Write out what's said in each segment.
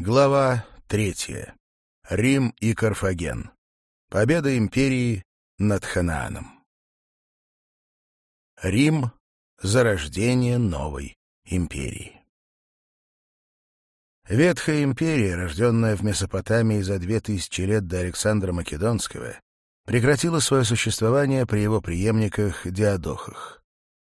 Глава третья. Рим и Карфаген. Победа империи над Ханааном. Рим — зарождение новой империи. Ветхая империя, рожденная в Месопотамии за две тысячи лет до Александра Македонского, прекратила свое существование при его преемниках Диадохах.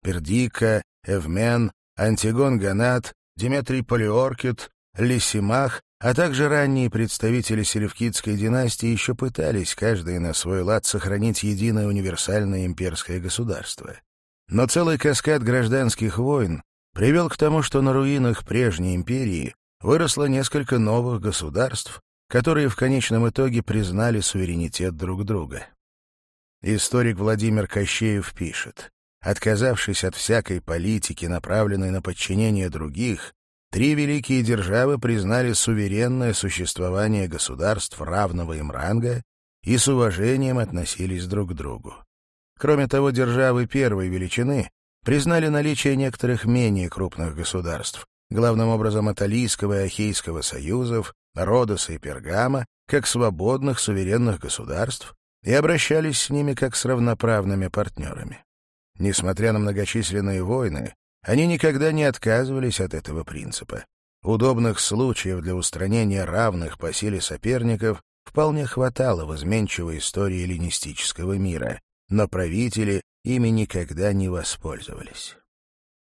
Пердика, Эвмен, Антигон Ганат, Диметрий Полиоркет, Лисимах, а также ранние представители селевкидской династии еще пытались каждый на свой лад сохранить единое универсальное имперское государство. Но целый каскад гражданских войн привел к тому, что на руинах прежней империи выросло несколько новых государств, которые в конечном итоге признали суверенитет друг друга. Историк Владимир Кощеев пишет, «Отказавшись от всякой политики, направленной на подчинение других, Три великие державы признали суверенное существование государств равного им ранга и с уважением относились друг к другу. Кроме того, державы первой величины признали наличие некоторых менее крупных государств, главным образом Аталийского и Ахейского союзов, Родоса и Пергама, как свободных суверенных государств и обращались с ними как с равноправными партнерами. Несмотря на многочисленные войны, они никогда не отказывались от этого принципа. Удобных случаев для устранения равных по силе соперников вполне хватало в изменчивой истории эллинистического мира, но правители ими никогда не воспользовались.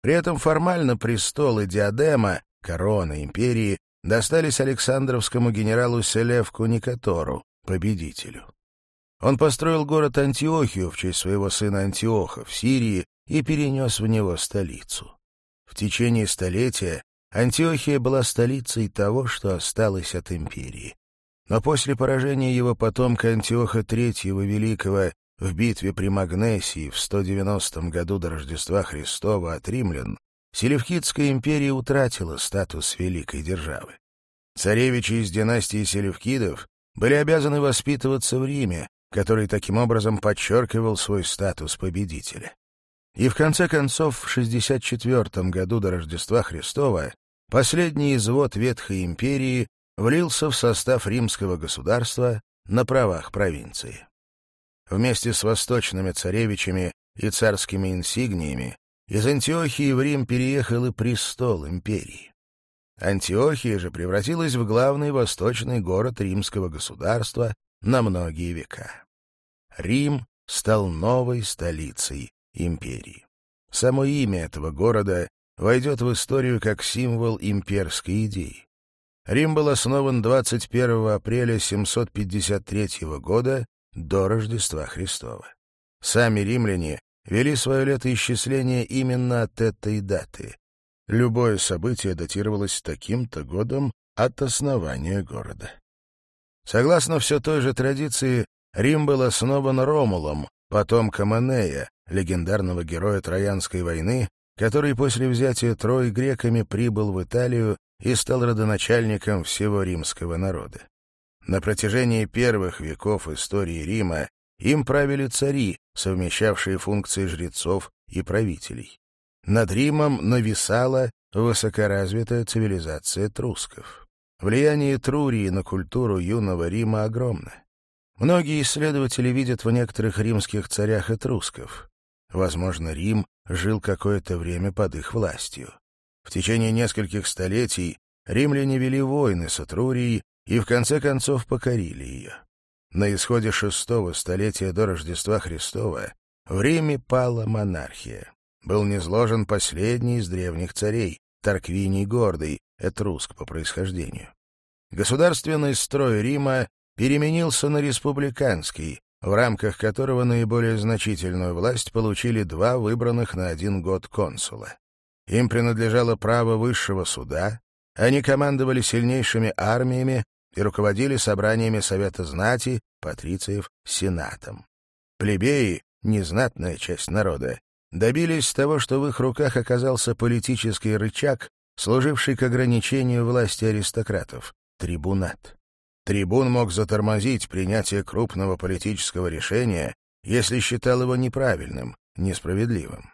При этом формально престол и диадема, корона империи, достались Александровскому генералу Селевку Никатору, победителю. Он построил город Антиохию в честь своего сына Антиоха в Сирии и перенес в него столицу. В течение столетия Антиохия была столицей того, что осталось от империи. Но после поражения его потомка Антиоха III Великого в битве при Магнесии в 190 году до Рождества Христова от римлян, Селевкидская империя утратила статус великой державы. Царевичи из династии Селевкидов были обязаны воспитываться в Риме, который таким образом подчеркивал свой статус победителя и в конце концов в 64 году до Рождества Христова последний извод Ветхой империи влился в состав римского государства на правах провинции. Вместе с восточными царевичами и царскими инсигниями из Антиохии в Рим переехал и престол империи. Антиохия же превратилась в главный восточный город римского государства на многие века. Рим стал новой столицей империи. Само имя этого города войдет в историю как символ имперской идеи. Рим был основан 21 апреля 753 года до Рождества Христова. Сами римляне вели свое летоисчисление именно от этой даты. Любое событие датировалось таким-то годом от основания города. Согласно все той же традиции, Рим был основан Ромулом, потомка Манея, легендарного героя Троянской войны, который после взятия Трои греками прибыл в Италию и стал родоначальником всего римского народа. На протяжении первых веков истории Рима им правили цари, совмещавшие функции жрецов и правителей. Над Римом нависала высокоразвитая цивилизация трусков. Влияние Трурии на культуру юного Рима огромно. Многие исследователи видят в некоторых римских царях этрусков. Возможно, Рим жил какое-то время под их властью. В течение нескольких столетий римляне вели войны с Этрурией и в конце концов покорили ее. На исходе шестого столетия до Рождества Христова в Риме пала монархия. Был низложен последний из древних царей, Тарквиний Гордый, этруск по происхождению. Государственный строй Рима переменился на республиканский, в рамках которого наиболее значительную власть получили два выбранных на один год консула. Им принадлежало право высшего суда, они командовали сильнейшими армиями и руководили собраниями Совета знати, патрициев, сенатом. Плебеи, незнатная часть народа, добились того, что в их руках оказался политический рычаг, служивший к ограничению власти аристократов — трибунат. Трибун мог затормозить принятие крупного политического решения, если считал его неправильным, несправедливым.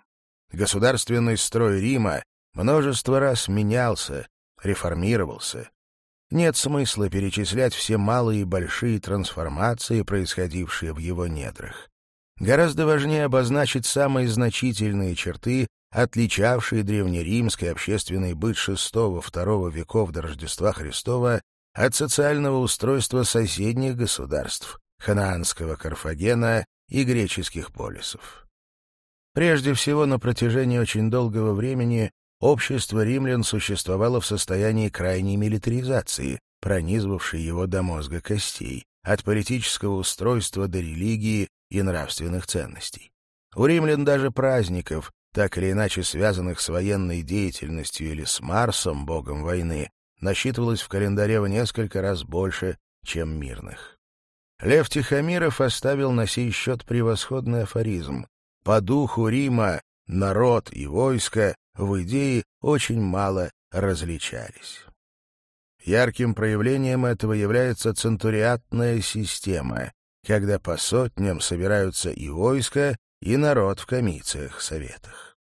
Государственный строй Рима множество раз менялся, реформировался. Нет смысла перечислять все малые и большие трансформации, происходившие в его недрах. Гораздо важнее обозначить самые значительные черты, отличавшие древнеримский общественный быт VI-II веков до Рождества Христова от социального устройства соседних государств – ханаанского Карфагена и греческих полисов. Прежде всего, на протяжении очень долгого времени общество римлян существовало в состоянии крайней милитаризации, пронизывавшей его до мозга костей, от политического устройства до религии и нравственных ценностей. У римлян даже праздников, так или иначе связанных с военной деятельностью или с Марсом, богом войны, насчитывалось в календаре в несколько раз больше, чем мирных. Лев Тихомиров оставил на сей счет превосходный афоризм. По духу Рима народ и войско в идее очень мало различались. Ярким проявлением этого является центуриатная система, когда по сотням собираются и войско, и народ в комиссиях, советах.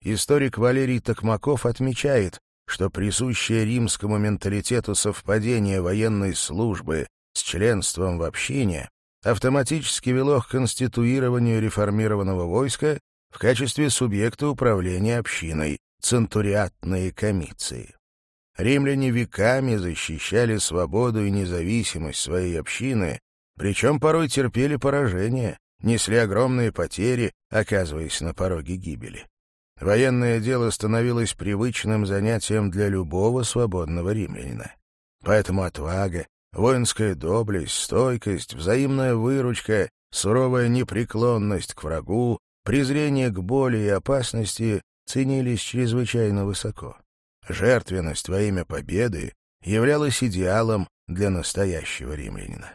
Историк Валерий Токмаков отмечает, что присущее римскому менталитету совпадение военной службы с членством в общине автоматически вело к конституированию реформированного войска в качестве субъекта управления общиной, центуриатные комиции. Римляне веками защищали свободу и независимость своей общины, причем порой терпели поражение, несли огромные потери, оказываясь на пороге гибели. Военное дело становилось привычным занятием для любого свободного римлянина. Поэтому отвага, воинская доблесть, стойкость, взаимная выручка, суровая непреклонность к врагу, презрение к боли и опасности ценились чрезвычайно высоко. Жертвенность во имя победы являлась идеалом для настоящего римлянина.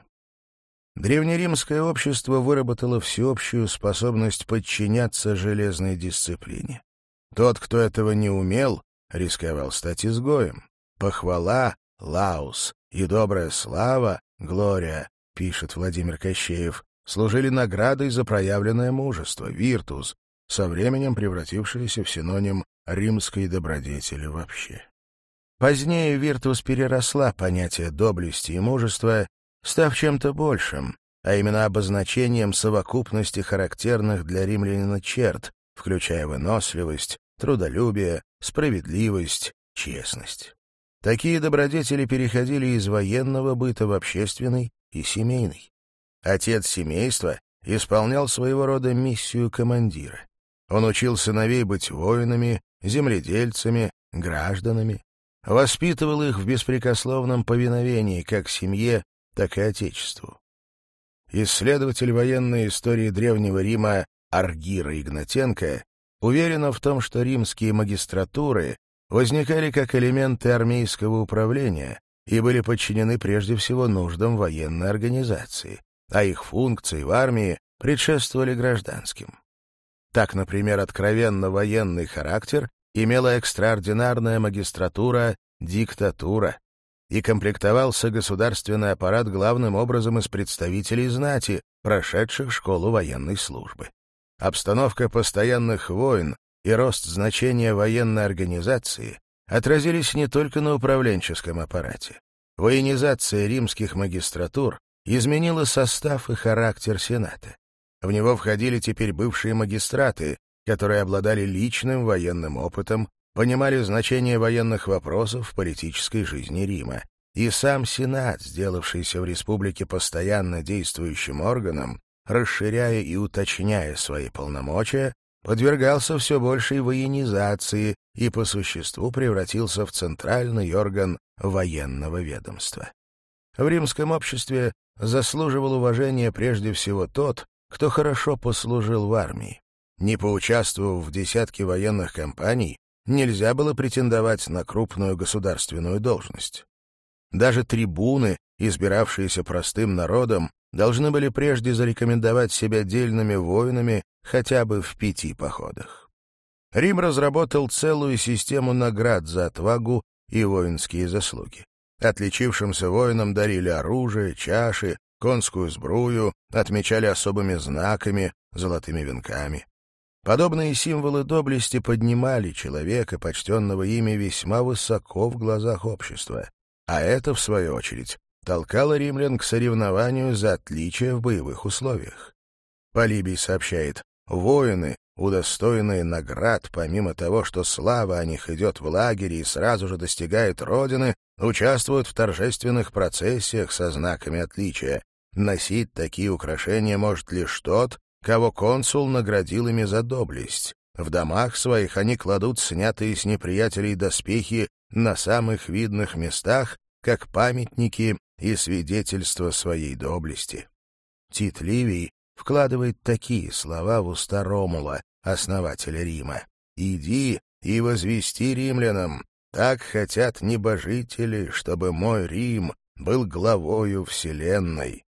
Древнеримское общество выработало всеобщую способность подчиняться железной дисциплине. Тот, кто этого не умел, рисковал стать изгоем. Похвала — лаус, и добрая слава — глория, пишет Владимир Кощеев, служили наградой за проявленное мужество, виртус, со временем превратившееся в синоним римской добродетели вообще. Позднее виртус переросла понятие доблести и мужества, став чем-то большим, а именно обозначением совокупности характерных для римлянина черт, включая выносливость, трудолюбие, справедливость, честность. Такие добродетели переходили из военного быта в общественный и семейный. Отец семейства исполнял своего рода миссию командира. Он учил сыновей быть воинами, земледельцами, гражданами, воспитывал их в беспрекословном повиновении как семье, так и отечеству. Исследователь военной истории Древнего Рима Аргира Игнатенко, уверена в том, что римские магистратуры возникали как элементы армейского управления и были подчинены прежде всего нуждам военной организации, а их функции в армии предшествовали гражданским. Так, например, откровенно военный характер имела экстраординарная магистратура «диктатура», и комплектовался государственный аппарат главным образом из представителей знати, прошедших школу военной службы обстановка постоянных войн и рост значения военной организации отразились не только на управленческом аппарате. Военизация римских магистратур изменила состав и характер Сената. В него входили теперь бывшие магистраты, которые обладали личным военным опытом, понимали значение военных вопросов в политической жизни Рима. И сам Сенат, сделавшийся в республике постоянно действующим органом, расширяя и уточняя свои полномочия, подвергался все большей военизации и по существу превратился в центральный орган военного ведомства. В римском обществе заслуживал уважения прежде всего тот, кто хорошо послужил в армии. Не поучаствовав в десятке военных кампаний, нельзя было претендовать на крупную государственную должность. Даже трибуны, избиравшиеся простым народом, должны были прежде зарекомендовать себя дельными воинами хотя бы в пяти походах. Рим разработал целую систему наград за отвагу и воинские заслуги. Отличившимся воинам дарили оружие, чаши, конскую сбрую, отмечали особыми знаками, золотыми венками. Подобные символы доблести поднимали человека, почтенного ими, весьма высоко в глазах общества. А это, в свою очередь, толкало римлян к соревнованию за отличие в боевых условиях. Полибий сообщает, воины, удостоенные наград, помимо того, что слава о них идет в лагере и сразу же достигает родины, участвуют в торжественных процессиях со знаками отличия. Носить такие украшения может лишь тот, кого консул наградил ими за доблесть. В домах своих они кладут снятые с неприятелей доспехи на самых видных местах, как памятники и свидетельство своей доблести. Тит Ливий вкладывает такие слова в уста Ромула, основателя Рима. «Иди и возвести римлянам, так хотят небожители, чтобы мой Рим был главою вселенной.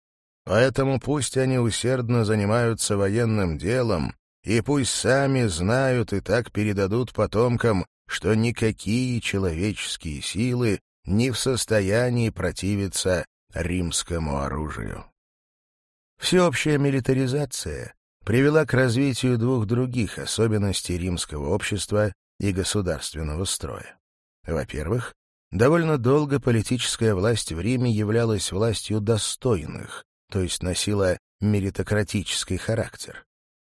Поэтому пусть они усердно занимаются военным делом, и пусть сами знают и так передадут потомкам, что никакие человеческие силы не в состоянии противиться римскому оружию. Всеобщая милитаризация привела к развитию двух других особенностей римского общества и государственного строя. Во-первых, довольно долго политическая власть в Риме являлась властью достойных, то есть носила меритократический характер.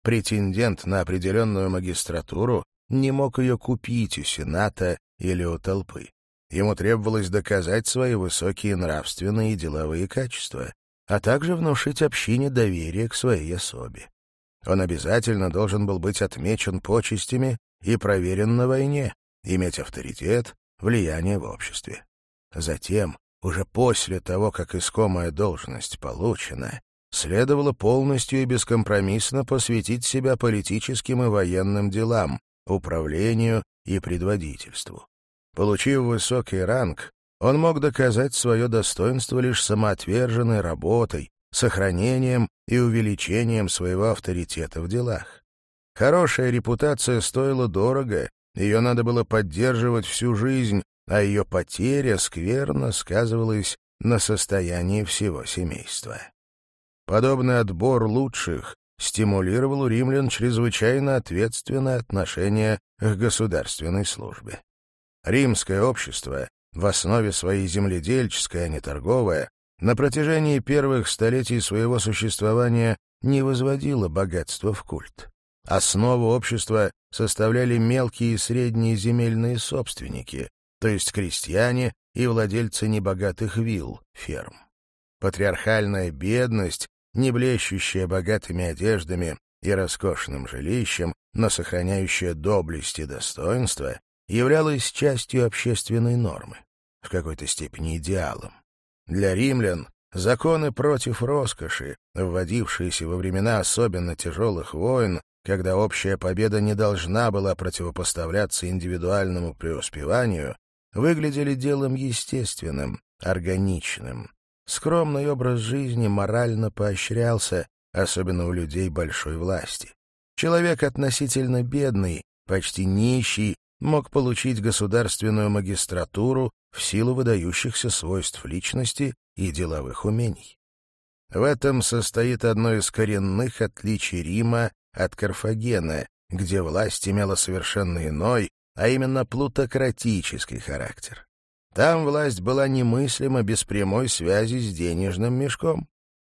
Претендент на определенную магистратуру не мог ее купить у Сената или у толпы. Ему требовалось доказать свои высокие нравственные и деловые качества, а также внушить общине доверие к своей особе. Он обязательно должен был быть отмечен почестями и проверен на войне, иметь авторитет, влияние в обществе. Затем, уже после того, как искомая должность получена, следовало полностью и бескомпромиссно посвятить себя политическим и военным делам, управлению и предводительству. Получив высокий ранг, он мог доказать свое достоинство лишь самоотверженной работой, сохранением и увеличением своего авторитета в делах. Хорошая репутация стоила дорого, ее надо было поддерживать всю жизнь, а ее потеря скверно сказывалась на состоянии всего семейства. Подобный отбор лучших стимулировал у римлян чрезвычайно ответственное отношение к государственной службе. Римское общество, в основе своей земледельческое, а не торговое, на протяжении первых столетий своего существования не возводило богатство в культ. Основу общества составляли мелкие и средние земельные собственники, то есть крестьяне и владельцы небогатых вилл, ферм. Патриархальная бедность, не блещущая богатыми одеждами и роскошным жилищем, но сохраняющая доблесть и достоинство, являлось частью общественной нормы, в какой-то степени идеалом. Для римлян законы против роскоши, вводившиеся во времена особенно тяжелых войн, когда общая победа не должна была противопоставляться индивидуальному преуспеванию, выглядели делом естественным, органичным. Скромный образ жизни морально поощрялся, особенно у людей большой власти. Человек относительно бедный, почти нищий, мог получить государственную магистратуру в силу выдающихся свойств личности и деловых умений. В этом состоит одно из коренных отличий Рима от Карфагена, где власть имела совершенно иной, а именно плутократический характер. Там власть была немыслима без прямой связи с денежным мешком.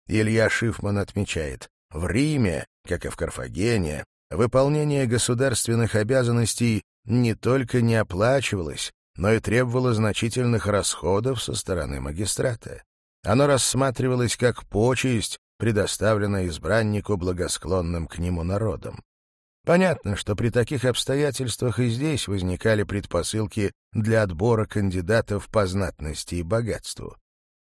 Илья Шифман отмечает, в Риме, как и в Карфагене, выполнение государственных обязанностей не только не оплачивалось, но и требовало значительных расходов со стороны магистрата. Оно рассматривалось как почесть, предоставленная избраннику благосклонным к нему народом. Понятно, что при таких обстоятельствах и здесь возникали предпосылки для отбора кандидатов по знатности и богатству.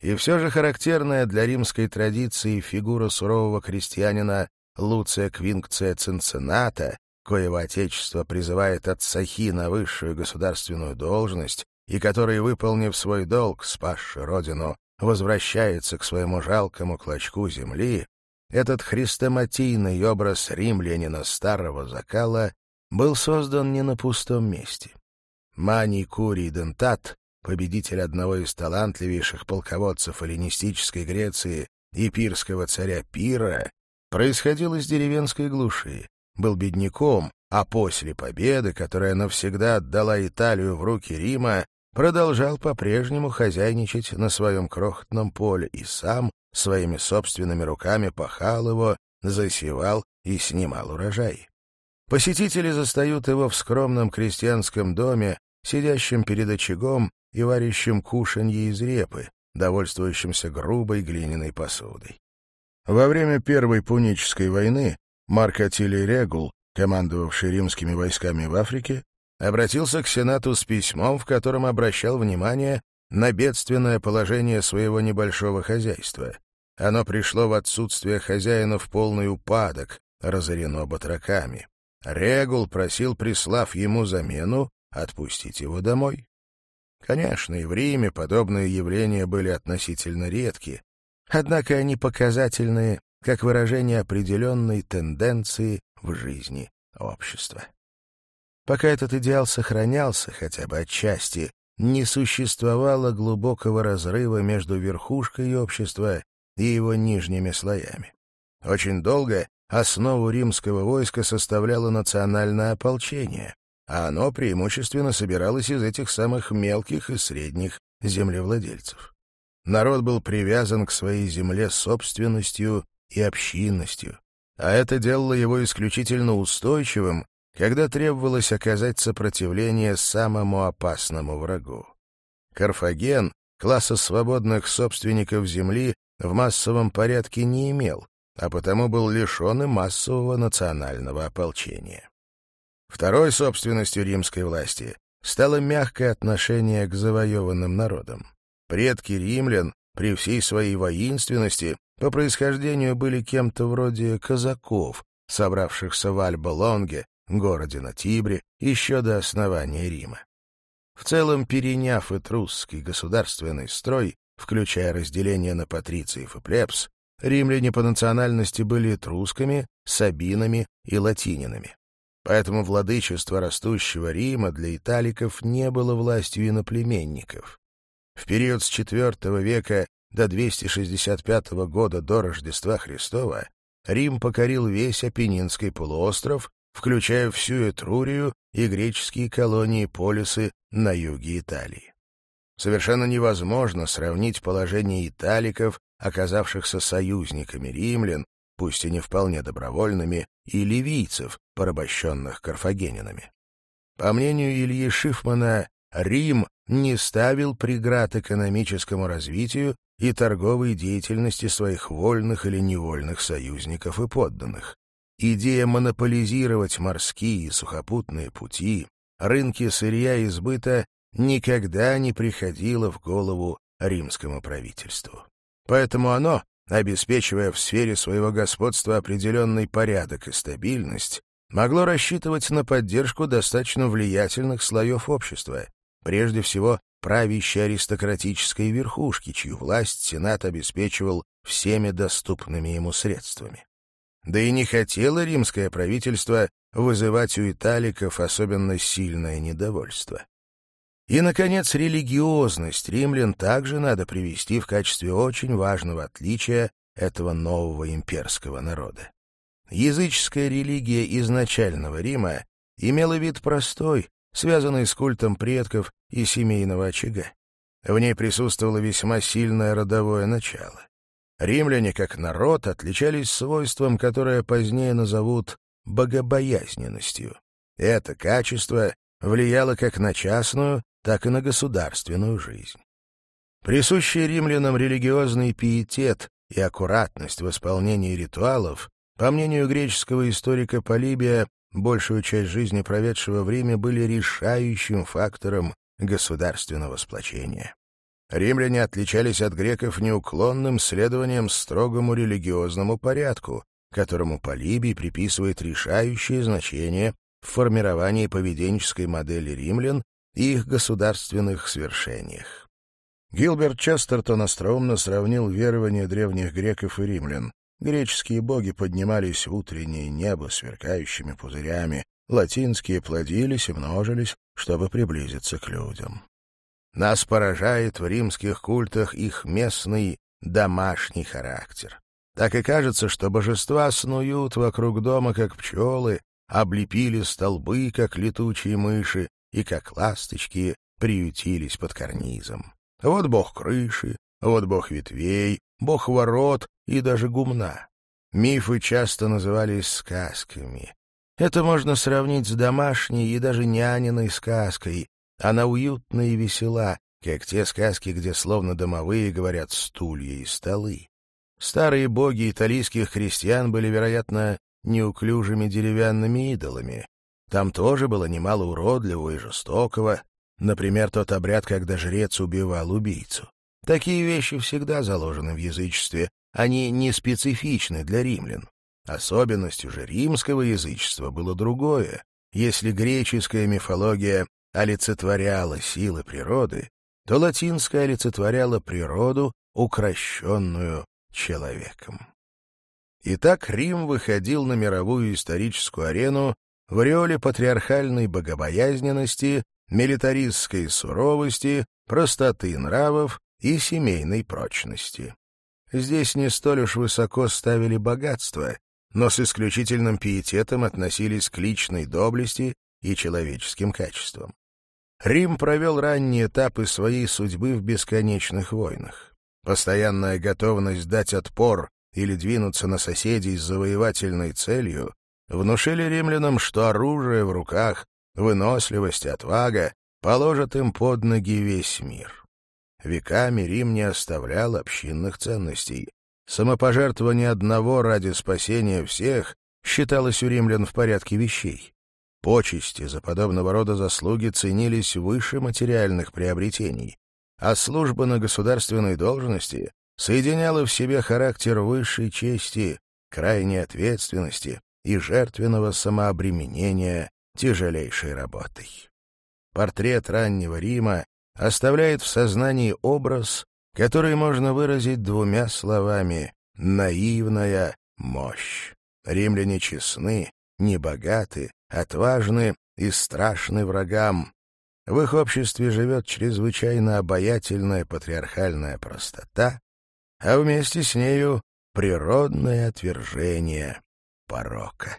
И все же характерная для римской традиции фигура сурового крестьянина Луция Квинкция Цинцината коего Отечество призывает отцахи на высшую государственную должность и который, выполнив свой долг, спасший родину, возвращается к своему жалкому клочку земли, этот хрестоматийный образ римлянина старого закала был создан не на пустом месте. Мани Курий Дентат, победитель одного из талантливейших полководцев эллинистической Греции и пирского царя Пира, происходил из деревенской глуши, был бедняком, а после победы, которая навсегда отдала Италию в руки Рима, продолжал по-прежнему хозяйничать на своем крохотном поле и сам своими собственными руками пахал его, засевал и снимал урожай. Посетители застают его в скромном крестьянском доме, сидящем перед очагом и варящем кушанье из репы, довольствующимся грубой глиняной посудой. Во время Первой Пунической войны Марк Атилий Регул, командовавший римскими войсками в Африке, обратился к Сенату с письмом, в котором обращал внимание на бедственное положение своего небольшого хозяйства. Оно пришло в отсутствие хозяина в полный упадок, разорено батраками. Регул просил, прислав ему замену, отпустить его домой. Конечно, и в Риме подобные явления были относительно редки, однако они показательные как выражение определенной тенденции в жизни общества. Пока этот идеал сохранялся хотя бы отчасти, не существовало глубокого разрыва между верхушкой общества и его нижними слоями. Очень долго основу римского войска составляло национальное ополчение, а оно преимущественно собиралось из этих самых мелких и средних землевладельцев. Народ был привязан к своей земле собственностью и общинностью, а это делало его исключительно устойчивым, когда требовалось оказать сопротивление самому опасному врагу. Карфаген класса свободных собственников земли в массовом порядке не имел, а потому был лишен и массового национального ополчения. Второй собственностью римской власти стало мягкое отношение к завоеванным народам. Предки римлян при всей своей воинственности по происхождению были кем-то вроде казаков, собравшихся в Альба-Лонге, городе на Тибре, еще до основания Рима. В целом, переняв этрусский государственный строй, включая разделение на патрициев и плебс, римляне по национальности были этрусками, сабинами и латининами. Поэтому владычество растущего Рима для италиков не было властью иноплеменников. В период с IV века до 265 года до Рождества Христова Рим покорил весь Апеннинский полуостров, включая всю Этрурию и греческие колонии-полисы на юге Италии. Совершенно невозможно сравнить положение италиков, оказавшихся союзниками римлян, пусть и не вполне добровольными, и ливийцев, порабощенных карфагенинами. По мнению Ильи Шифмана, Рим не ставил преград экономическому развитию и торговой деятельности своих вольных или невольных союзников и подданных. Идея монополизировать морские и сухопутные пути, рынки сырья и сбыта никогда не приходила в голову римскому правительству. Поэтому оно, обеспечивая в сфере своего господства определенный порядок и стабильность, могло рассчитывать на поддержку достаточно влиятельных слоев общества, прежде всего правящей аристократической верхушки, чью власть Сенат обеспечивал всеми доступными ему средствами. Да и не хотело римское правительство вызывать у италиков особенно сильное недовольство. И, наконец, религиозность римлян также надо привести в качестве очень важного отличия этого нового имперского народа. Языческая религия изначального Рима имела вид простой, связанной с культом предков и семейного очага. В ней присутствовало весьма сильное родовое начало. Римляне, как народ, отличались свойством, которое позднее назовут богобоязненностью. Это качество влияло как на частную, так и на государственную жизнь. Присущий римлянам религиозный пиетет и аккуратность в исполнении ритуалов, по мнению греческого историка Полибия, большую часть жизни проведшего в Риме, были решающим фактором государственного сплочения. Римляне отличались от греков неуклонным следованием строгому религиозному порядку, которому Полибий приписывает решающее значение в формировании поведенческой модели римлян и их государственных свершениях. Гилберт Честертон остроумно сравнил верование древних греков и римлян. Греческие боги поднимались в утреннее небо сверкающими пузырями, латинские плодились и множились, чтобы приблизиться к людям. Нас поражает в римских культах их местный домашний характер. Так и кажется, что божества снуют вокруг дома, как пчелы, облепили столбы, как летучие мыши, и как ласточки приютились под карнизом. Вот бог крыши, вот бог ветвей, бог ворот, и даже гумна. Мифы часто назывались сказками. Это можно сравнить с домашней и даже няниной сказкой. Она уютна и весела, как те сказки, где словно домовые говорят стулья и столы. Старые боги италийских христиан были, вероятно, неуклюжими деревянными идолами. Там тоже было немало уродливого и жестокого, например, тот обряд, когда жрец убивал убийцу. Такие вещи всегда заложены в язычестве, они не специфичны для римлян. Особенностью же римского язычества было другое. Если греческая мифология олицетворяла силы природы, то латинская олицетворяла природу, укращенную человеком. Итак, Рим выходил на мировую историческую арену в ореоле патриархальной богобоязненности, милитаристской суровости, простоты нравов и семейной прочности. Здесь не столь уж высоко ставили богатство, но с исключительным пиететом относились к личной доблести и человеческим качествам. Рим провел ранние этапы своей судьбы в бесконечных войнах. Постоянная готовность дать отпор или двинуться на соседей с завоевательной целью внушили римлянам, что оружие в руках, выносливость, отвага положат им под ноги весь мир. Веками Рим не оставлял общинных ценностей. Самопожертвование одного ради спасения всех считалось у римлян в порядке вещей. Почести за подобного рода заслуги ценились выше материальных приобретений, а служба на государственной должности соединяла в себе характер высшей чести, крайней ответственности и жертвенного самообременения тяжелейшей работой. Портрет раннего Рима оставляет в сознании образ, который можно выразить двумя словами «наивная мощь». Римляне честны, небогаты, отважны и страшны врагам. В их обществе живет чрезвычайно обаятельная патриархальная простота, а вместе с нею природное отвержение порока.